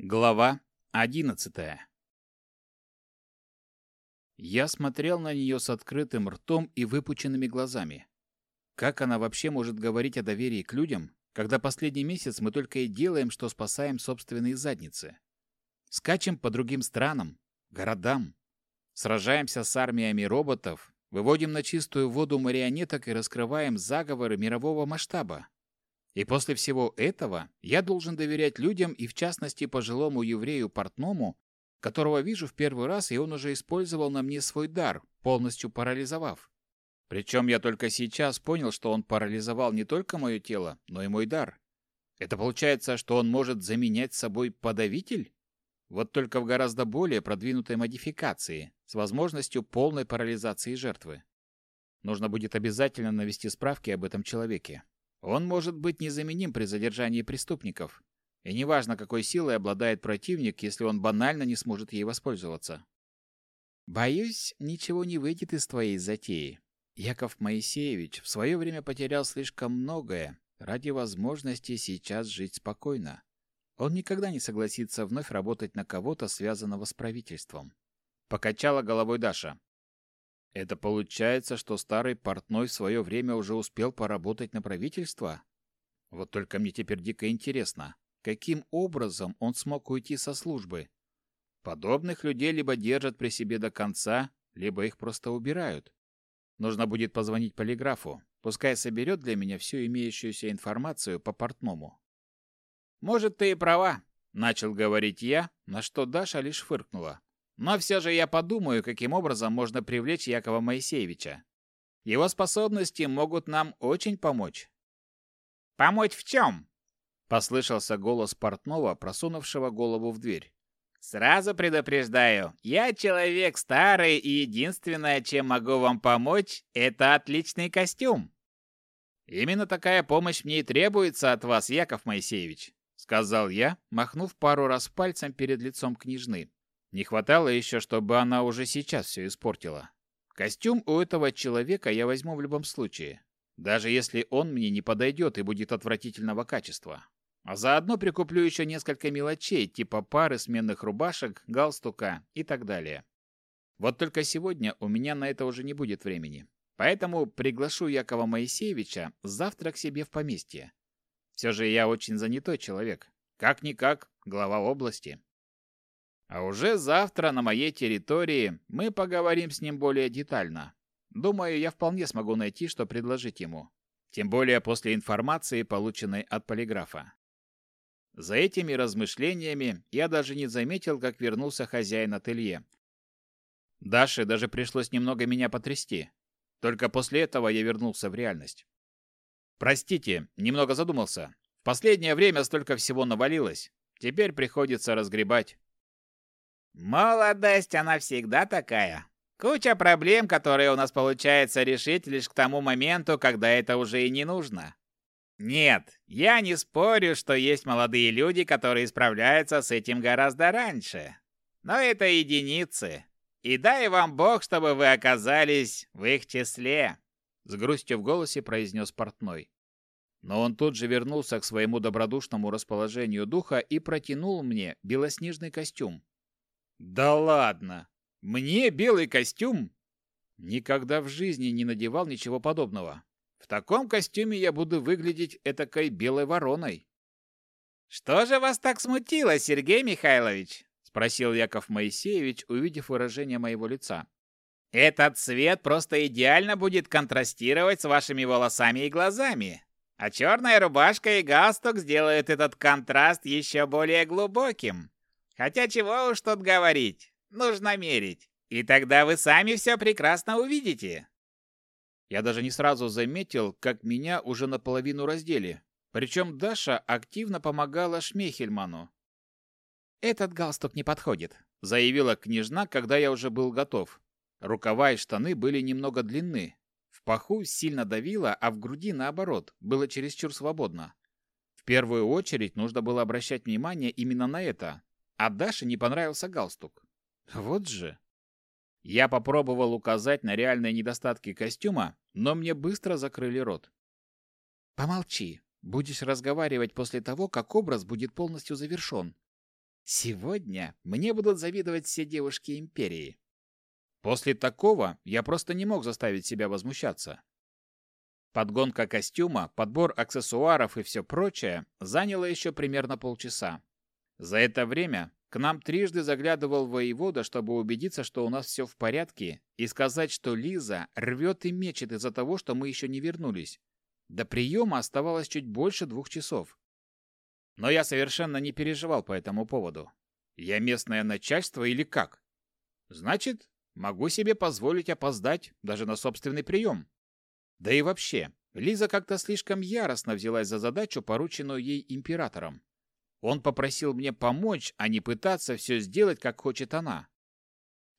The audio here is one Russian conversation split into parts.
Глава одиннадцатая Я смотрел на нее с открытым ртом и выпученными глазами. Как она вообще может говорить о доверии к людям, когда последний месяц мы только и делаем, что спасаем собственные задницы? Скачем по другим странам, городам, сражаемся с армиями роботов, выводим на чистую воду марионеток и раскрываем заговоры мирового масштаба. И после всего этого я должен доверять людям и в частности пожилому еврею-портному, которого вижу в первый раз, и он уже использовал на мне свой дар, полностью парализовав. Причем я только сейчас понял, что он парализовал не только мое тело, но и мой дар. Это получается, что он может заменять собой подавитель? Вот только в гораздо более продвинутой модификации, с возможностью полной парализации жертвы. Нужно будет обязательно навести справки об этом человеке. Он может быть незаменим при задержании преступников. И неважно, какой силой обладает противник, если он банально не сможет ей воспользоваться. Боюсь, ничего не выйдет из твоей затеи. Яков Моисеевич в свое время потерял слишком многое ради возможности сейчас жить спокойно. Он никогда не согласится вновь работать на кого-то, связанного с правительством. Покачала головой Даша. Это получается, что старый портной в свое время уже успел поработать на правительство? Вот только мне теперь дико интересно, каким образом он смог уйти со службы? Подобных людей либо держат при себе до конца, либо их просто убирают. Нужно будет позвонить полиграфу, пускай соберет для меня всю имеющуюся информацию по портному. «Может, ты и права», — начал говорить я, на что Даша лишь фыркнула. Но все же я подумаю, каким образом можно привлечь Якова Моисеевича. Его способности могут нам очень помочь. «Помочь в чем?» — послышался голос портного, просунувшего голову в дверь. «Сразу предупреждаю, я человек старый, и единственное, чем могу вам помочь, это отличный костюм». «Именно такая помощь мне и требуется от вас, Яков Моисеевич», — сказал я, махнув пару раз пальцем перед лицом княжны. Не хватало еще, чтобы она уже сейчас все испортила. Костюм у этого человека я возьму в любом случае, даже если он мне не подойдет и будет отвратительного качества. А заодно прикуплю еще несколько мелочей, типа пары сменных рубашек, галстука и так далее. Вот только сегодня у меня на это уже не будет времени. Поэтому приглашу Якова Моисеевича завтра к себе в поместье. Все же я очень занятой человек. Как-никак, глава области. А уже завтра на моей территории мы поговорим с ним более детально. Думаю, я вполне смогу найти, что предложить ему. Тем более после информации, полученной от полиграфа. За этими размышлениями я даже не заметил, как вернулся хозяин ателье. Даше даже пришлось немного меня потрясти. Только после этого я вернулся в реальность. Простите, немного задумался. В последнее время столько всего навалилось. Теперь приходится разгребать. Молодость, она всегда такая. Куча проблем, которые у нас получается решить лишь к тому моменту, когда это уже и не нужно. Нет, я не спорю, что есть молодые люди, которые справляются с этим гораздо раньше. Но это единицы. И дай вам Бог, чтобы вы оказались в их числе, с грустью в голосе произнес портной. Но он тут же вернулся к своему добродушному расположению духа и протянул мне белоснежный костюм, да ладно! Мне белый костюм? Никогда в жизни не надевал ничего подобного. В таком костюме я буду выглядеть этакой белой вороной. Что же вас так смутило, Сергей Михайлович? спросил Яков Моисеевич, увидев выражение моего лица. Этот цвет просто идеально будет контрастировать с вашими волосами и глазами. А черная рубашка и галстук сделают этот контраст еще более глубоким. Хотя чего уж тут говорить, нужно мерить. И тогда вы сами все прекрасно увидите. Я даже не сразу заметил, как меня уже наполовину раздели. Причем Даша активно помогала Шмейхельману. «Этот галстук не подходит», — заявила княжна, когда я уже был готов. Рукава и штаны были немного длинны. В паху сильно давило, а в груди, наоборот, было чересчур свободно. В первую очередь нужно было обращать внимание именно на это, а Даше не понравился галстук. Вот же. Я попробовал указать на реальные недостатки костюма, но мне быстро закрыли рот. Помолчи. Будешь разговаривать после того, как образ будет полностью завершен. Сегодня мне будут завидовать все девушки империи. После такого я просто не мог заставить себя возмущаться. Подгонка костюма, подбор аксессуаров и все прочее заняло еще примерно полчаса. За это время к нам трижды заглядывал воевода, чтобы убедиться, что у нас все в порядке, и сказать, что Лиза рвет и мечет из-за того, что мы еще не вернулись. До приема оставалось чуть больше двух часов. Но я совершенно не переживал по этому поводу. Я местное начальство или как? Значит, могу себе позволить опоздать даже на собственный прием. Да и вообще, Лиза как-то слишком яростно взялась за задачу, порученную ей императором. Он попросил мне помочь, а не пытаться все сделать, как хочет она.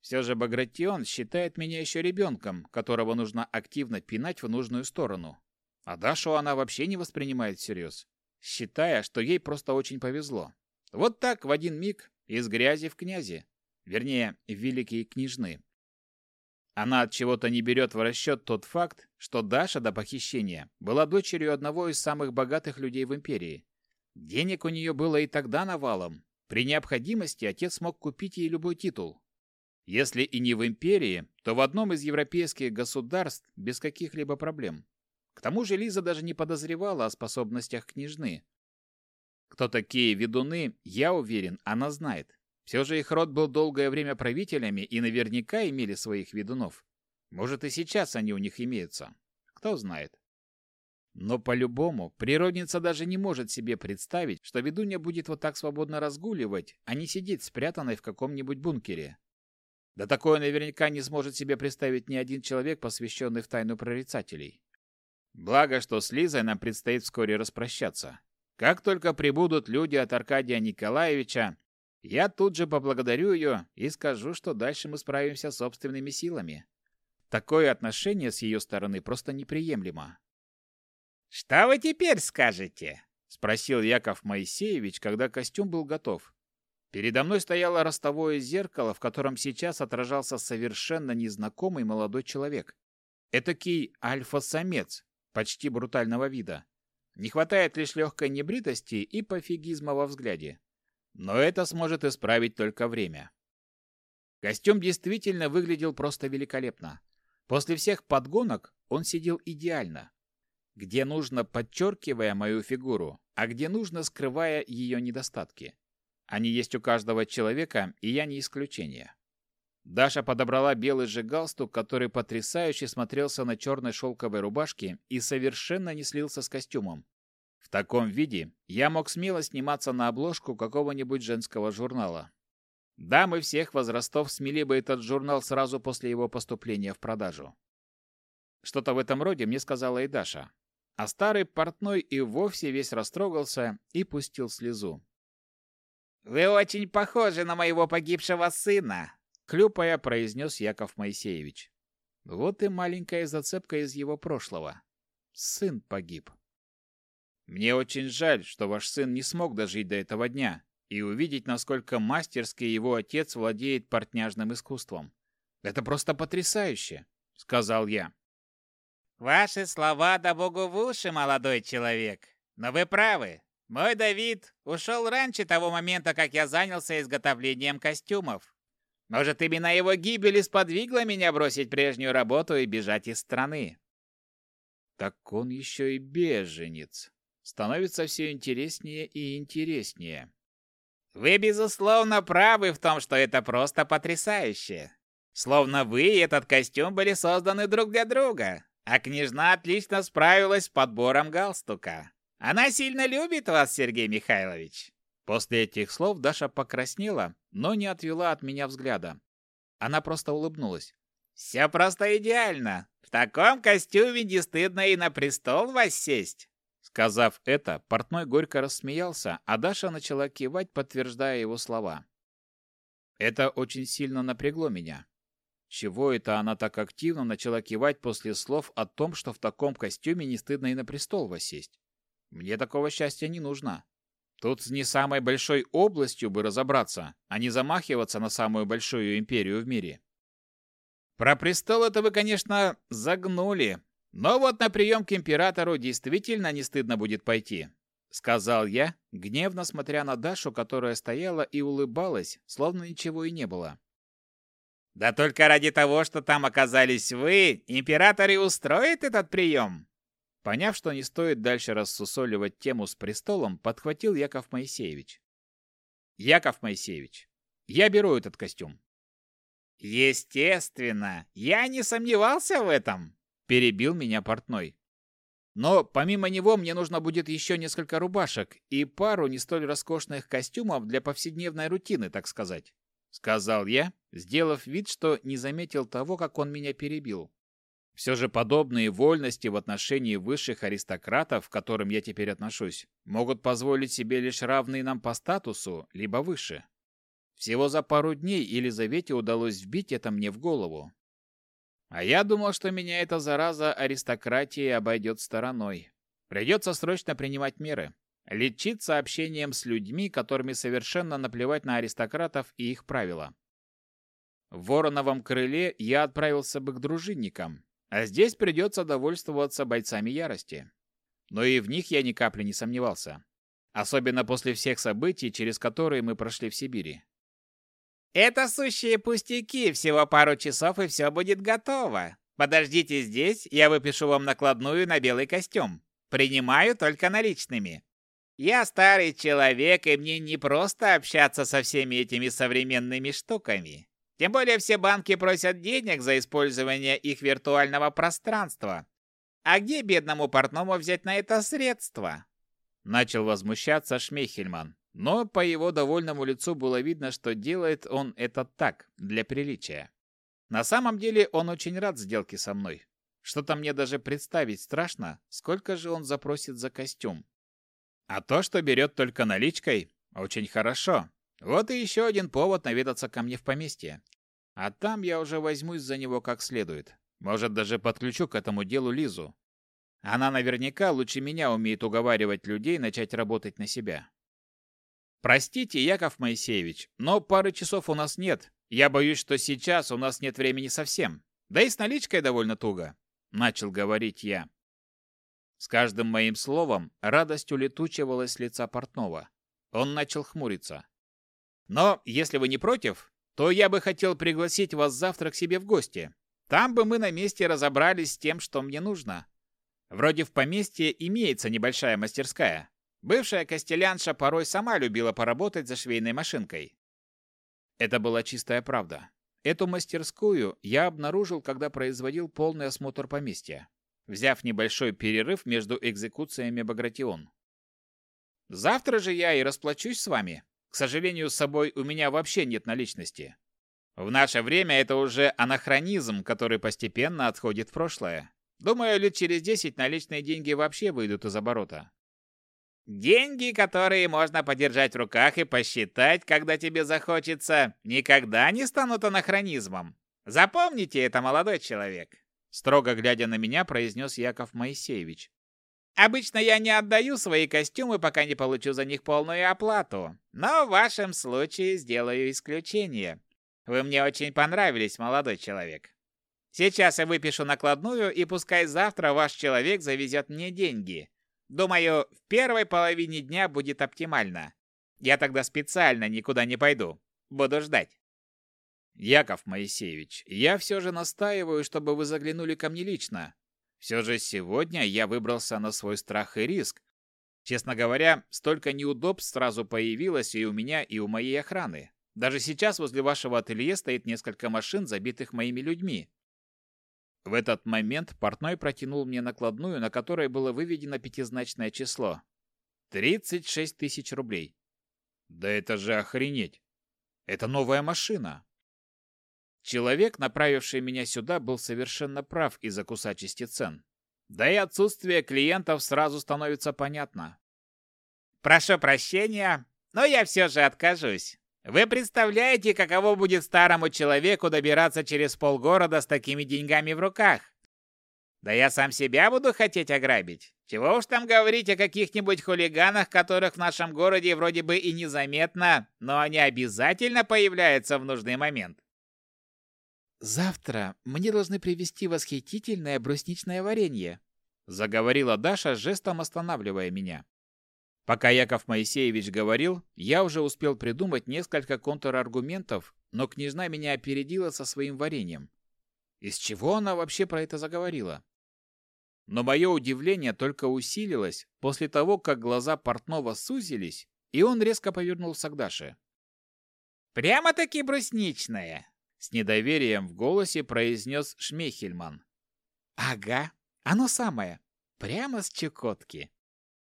Все же Багратион считает меня еще ребенком, которого нужно активно пинать в нужную сторону. А Дашу она вообще не воспринимает всерьез считая, что ей просто очень повезло. Вот так в один миг из грязи в князи, вернее, в великие княжны. Она от чего-то не берет в расчет тот факт, что Даша до похищения была дочерью одного из самых богатых людей в империи. Денег у нее было и тогда навалом. При необходимости отец мог купить ей любой титул. Если и не в империи, то в одном из европейских государств без каких-либо проблем. К тому же Лиза даже не подозревала о способностях княжны. Кто такие ведуны, я уверен, она знает. Все же их род был долгое время правителями и наверняка имели своих ведунов. Может, и сейчас они у них имеются. Кто знает. Но по-любому, природница даже не может себе представить, что ведунья будет вот так свободно разгуливать, а не сидеть спрятанной в каком-нибудь бункере. Да такое наверняка не сможет себе представить ни один человек, посвященный в тайну прорицателей. Благо, что с Лизой нам предстоит вскоре распрощаться. Как только прибудут люди от Аркадия Николаевича, я тут же поблагодарю ее и скажу, что дальше мы справимся собственными силами. Такое отношение с ее стороны просто неприемлемо. «Что вы теперь скажете?» — спросил Яков Моисеевич, когда костюм был готов. Передо мной стояло ростовое зеркало, в котором сейчас отражался совершенно незнакомый молодой человек. Этакий альфа-самец, почти брутального вида. Не хватает лишь легкой небритости и пофигизма во взгляде. Но это сможет исправить только время. Костюм действительно выглядел просто великолепно. После всех подгонок он сидел идеально. Где нужно, подчеркивая мою фигуру, а где нужно, скрывая ее недостатки. Они есть у каждого человека, и я не исключение. Даша подобрала белый же галстук, который потрясающе смотрелся на черной шелковой рубашке и совершенно не слился с костюмом. В таком виде я мог смело сниматься на обложку какого-нибудь женского журнала. Дамы всех возрастов смели бы этот журнал сразу после его поступления в продажу. Что-то в этом роде мне сказала и Даша. А старый портной и вовсе весь растрогался и пустил слезу. «Вы очень похожи на моего погибшего сына», Хлюпая, произнес Яков Моисеевич. Вот и маленькая зацепка из его прошлого. Сын погиб. Мне очень жаль, что ваш сын не смог дожить до этого дня и увидеть, насколько мастерски его отец владеет портняжным искусством. Это просто потрясающе, сказал я. Ваши слова да богу в уши, молодой человек. Но вы правы. Мой Давид ушел раньше того момента, как я занялся изготовлением костюмов. Может, именно его гибель сподвигла меня бросить прежнюю работу и бежать из страны. Так он еще и беженец. Становится все интереснее и интереснее. Вы, безусловно, правы в том, что это просто потрясающе. Словно вы и этот костюм были созданы друг для друга. А княжна отлично справилась с подбором галстука. Она сильно любит вас, Сергей Михайлович. После этих слов Даша покраснела, но не отвела от меня взгляда. Она просто улыбнулась. «Все просто идеально. В таком костюме не стыдно и на престол воссесть». Сказав это, портной горько рассмеялся, а Даша начала кивать, подтверждая его слова. Это очень сильно напрягло меня. Чего это она так активно начала кивать после слов о том, что в таком костюме не стыдно и на престол воссесть? Мне такого счастья не нужно. Тут с не самой большой областью бы разобраться, а не замахиваться на самую большую империю в мире. Про престол это вы, конечно, загнули. Но вот на прием к императору действительно не стыдно будет пойти. сказал я, гневно смотря на Дашу, которая стояла и улыбалась, словно ничего и не было. Да только ради того, что там оказались вы, император и устроит этот прием. Поняв, что не стоит дальше рассусоливать тему с престолом, подхватил Яков Моисеевич. Яков Моисеевич, я беру этот костюм. Естественно, я не сомневался в этом, перебил меня портной. Но помимо него мне нужно будет еще несколько рубашек и пару не столь роскошных костюмов для повседневной рутины, так сказать, сказал я, сделав вид, что не заметил того, как он меня перебил. Все же подобные вольности в отношении высших аристократов, к которым я теперь отношусь, могут позволить себе лишь равные нам по статусу, либо выше. Всего за пару дней Елизавете удалось вбить это мне в голову. А я думал, что меня эта зараза аристократии обойдет стороной. Придется срочно принимать меры. Лечиться общением с людьми, которыми совершенно наплевать на аристократов и их правила. В Вороновом крыле я отправился бы к дружинникам, а здесь придется довольствоваться бойцами ярости. Но и в них я ни капли не сомневался. Особенно после всех событий, через которые мы прошли в Сибири. «Это сущие пустяки, всего пару часов и все будет готово. Подождите здесь, я выпишу вам накладную на белый костюм. Принимаю только наличными. Я старый человек, и мне не просто общаться со всеми этими современными штуками. Тем более все банки просят денег за использование их виртуального пространства. А где бедному портному взять на это средства? Начал возмущаться Шмейхельман, но по его довольному лицу было видно, что делает он это так, для приличия. На самом деле он очень рад сделке со мной. Что-то мне даже представить страшно, сколько же он запросит за костюм. А то, что берет только наличкой, очень хорошо. Вот и еще один повод наведаться ко мне в поместье. А там я уже возьмусь за него как следует. Может, даже подключу к этому делу Лизу. Она наверняка лучше меня умеет уговаривать людей начать работать на себя. Простите, Яков Моисеевич, но пары часов у нас нет. Я боюсь, что сейчас у нас нет времени совсем. Да и с наличкой довольно туго, начал говорить я. С каждым моим словом радость улетучивалась с лица портного. Он начал хмуриться. Но, если вы не против, то я бы хотел пригласить вас завтра к себе в гости. Там бы мы на месте разобрались с тем, что мне нужно. Вроде в поместье имеется небольшая мастерская. Бывшая костелянша порой сама любила поработать за швейной машинкой. Это была чистая правда. Эту мастерскую я обнаружил, когда производил полный осмотр поместья, взяв небольшой перерыв между экзекуциями Багратион. Завтра же я и расплачусь с вами. К сожалению, с собой у меня вообще нет наличности. В наше время это уже анахронизм, который постепенно отходит в прошлое. Думаю, лет через десять наличные деньги вообще выйдут из оборота. Деньги, которые можно подержать в руках и посчитать, когда тебе захочется, никогда не станут анахронизмом. Запомните это, молодой человек, строго глядя на меня, произнес Яков Моисеевич. Обычно я не отдаю свои костюмы, пока не получу за них полную оплату. Но в вашем случае сделаю исключение. Вы мне очень понравились, молодой человек. Сейчас я выпишу накладную, и пускай завтра ваш человек завезет мне деньги. Думаю, в первой половине дня будет оптимально. Я тогда специально никуда не пойду. Буду ждать. Яков Моисеевич, я все же настаиваю, чтобы вы заглянули ко мне лично. Все же сегодня я выбрался на свой страх и риск. Честно говоря, столько неудобств сразу появилось и у меня, и у моей охраны. Даже сейчас возле вашего ателье стоит несколько машин, забитых моими людьми. В этот момент портной протянул мне накладную, на которой было выведено пятизначное число. 36 тысяч рублей. Да это же охренеть! Это новая машина! Человек, направивший меня сюда, был совершенно прав из-за кусачести цен. Да и отсутствие клиентов сразу становится понятно. «Прошу прощения, но я все же откажусь. Вы представляете, каково будет старому человеку добираться через полгорода с такими деньгами в руках? Да я сам себя буду хотеть ограбить. Чего уж там говорить о каких-нибудь хулиганах, которых в нашем городе вроде бы и незаметно, но они обязательно появляются в нужный момент. «Завтра мне должны привезти восхитительное брусничное варенье», заговорила Даша, жестом останавливая меня. Пока Яков Моисеевич говорил, я уже успел придумать несколько контраргументов, но княжна меня опередила со своим вареньем. Из чего она вообще про это заговорила? Но мое удивление только усилилось после того, как глаза портного сузились, и он резко повернулся к Даше. «Прямо-таки брусничная!» С недоверием в голосе произнес Шмейхельман. «Ага, оно самое. Прямо с Чукотки.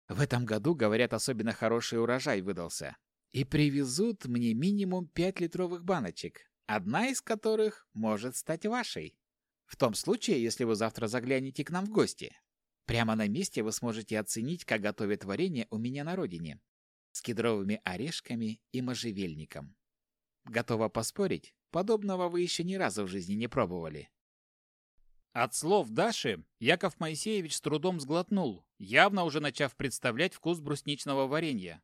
В этом году, говорят, особенно хороший урожай выдался. И привезут мне минимум пять литровых баночек, одна из которых может стать вашей. В том случае, если вы завтра заглянете к нам в гости. Прямо на месте вы сможете оценить, как готовят варенье у меня на родине. С кедровыми орешками и можжевельником. Готова поспорить, подобного вы еще ни разу в жизни не пробовали. От слов Даши Яков Моисеевич с трудом сглотнул, явно уже начав представлять вкус брусничного варенья.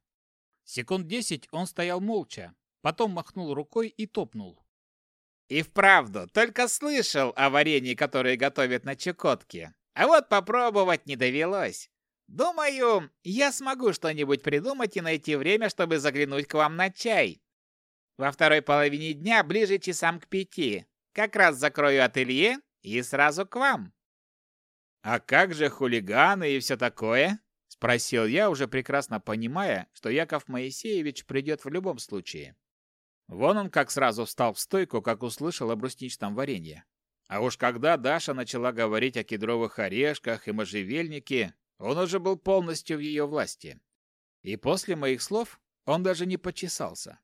Секунд десять он стоял молча, потом махнул рукой и топнул. И вправду, только слышал о варенье, которое готовят на Чукотке. А вот попробовать не довелось. Думаю, я смогу что-нибудь придумать и найти время, чтобы заглянуть к вам на чай. Во второй половине дня, ближе часам к пяти. Как раз закрою ателье и сразу к вам. А как же хулиганы и все такое? Спросил я, уже прекрасно понимая, что Яков Моисеевич придет в любом случае. Вон он как сразу встал в стойку, как услышал о брусничном варенье. А уж когда Даша начала говорить о кедровых орешках и можжевельнике, он уже был полностью в ее власти. И после моих слов он даже не почесался.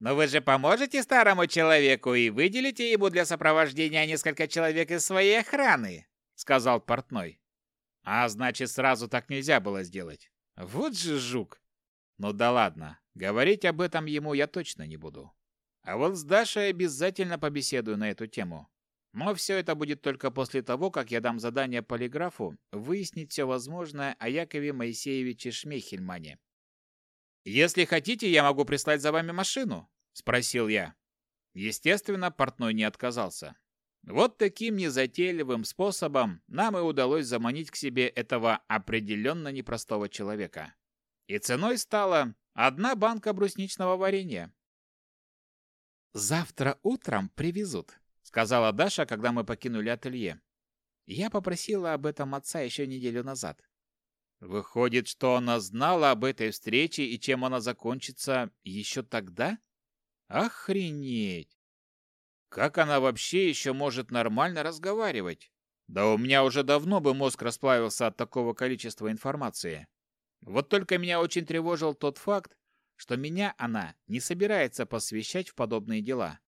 «Но вы же поможете старому человеку и выделите ему для сопровождения несколько человек из своей охраны», — сказал портной. «А значит, сразу так нельзя было сделать. Вот же жук! Ну да ладно, Говорить об этом ему я точно не буду. А вот с Дашей обязательно побеседую на эту тему. Но все это будет только после того, как я дам задание полиграфу выяснить все возможное о Якове Моисеевиче Шмейхельмане. «Если хотите, я могу прислать за вами машину?» – спросил я. Естественно, портной не отказался. Вот таким незатейливым способом нам и удалось заманить к себе этого определенно непростого человека. И ценой стало Одна банка брусничного варенья. «Завтра утром привезут», — сказала Даша, когда мы покинули ателье. Я попросила об этом отца еще неделю назад. Выходит, что она знала об этой встрече и чем она закончится еще тогда? Охренеть! Как она вообще еще может нормально разговаривать? Да у меня уже давно бы мозг расплавился от такого количества информации. Вот только меня очень тревожил тот факт, что меня она не собирается посвящать в подобные дела.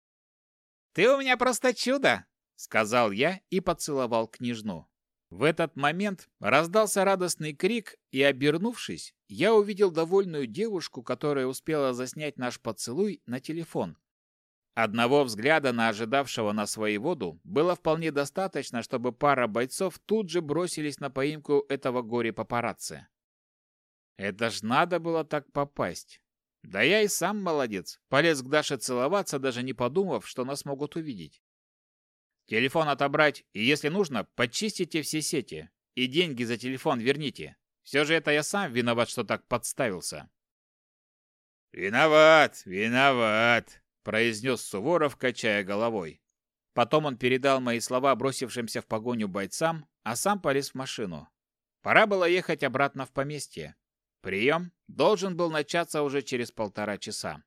«Ты у меня просто чудо!» — сказал я и поцеловал княжну. В этот момент раздался радостный крик, и, обернувшись, я увидел довольную девушку, которая успела заснять наш поцелуй на телефон. Одного взгляда на ожидавшего нас воеводу было вполне достаточно, чтобы пара бойцов тут же бросились на поимку этого горе-папарацци. Это ж надо было так попасть. Да я и сам молодец. Полез к Даше целоваться, даже не подумав, что нас могут увидеть. Телефон отобрать, и если нужно, подчистите все сети. И деньги за телефон верните. Все же это я сам виноват, что так подставился. «Виноват, виноват», — произнес Суворов, качая головой. Потом он передал мои слова бросившимся в погоню бойцам, а сам полез в машину. Пора было ехать обратно в поместье. Прием должен был начаться уже через полтора часа.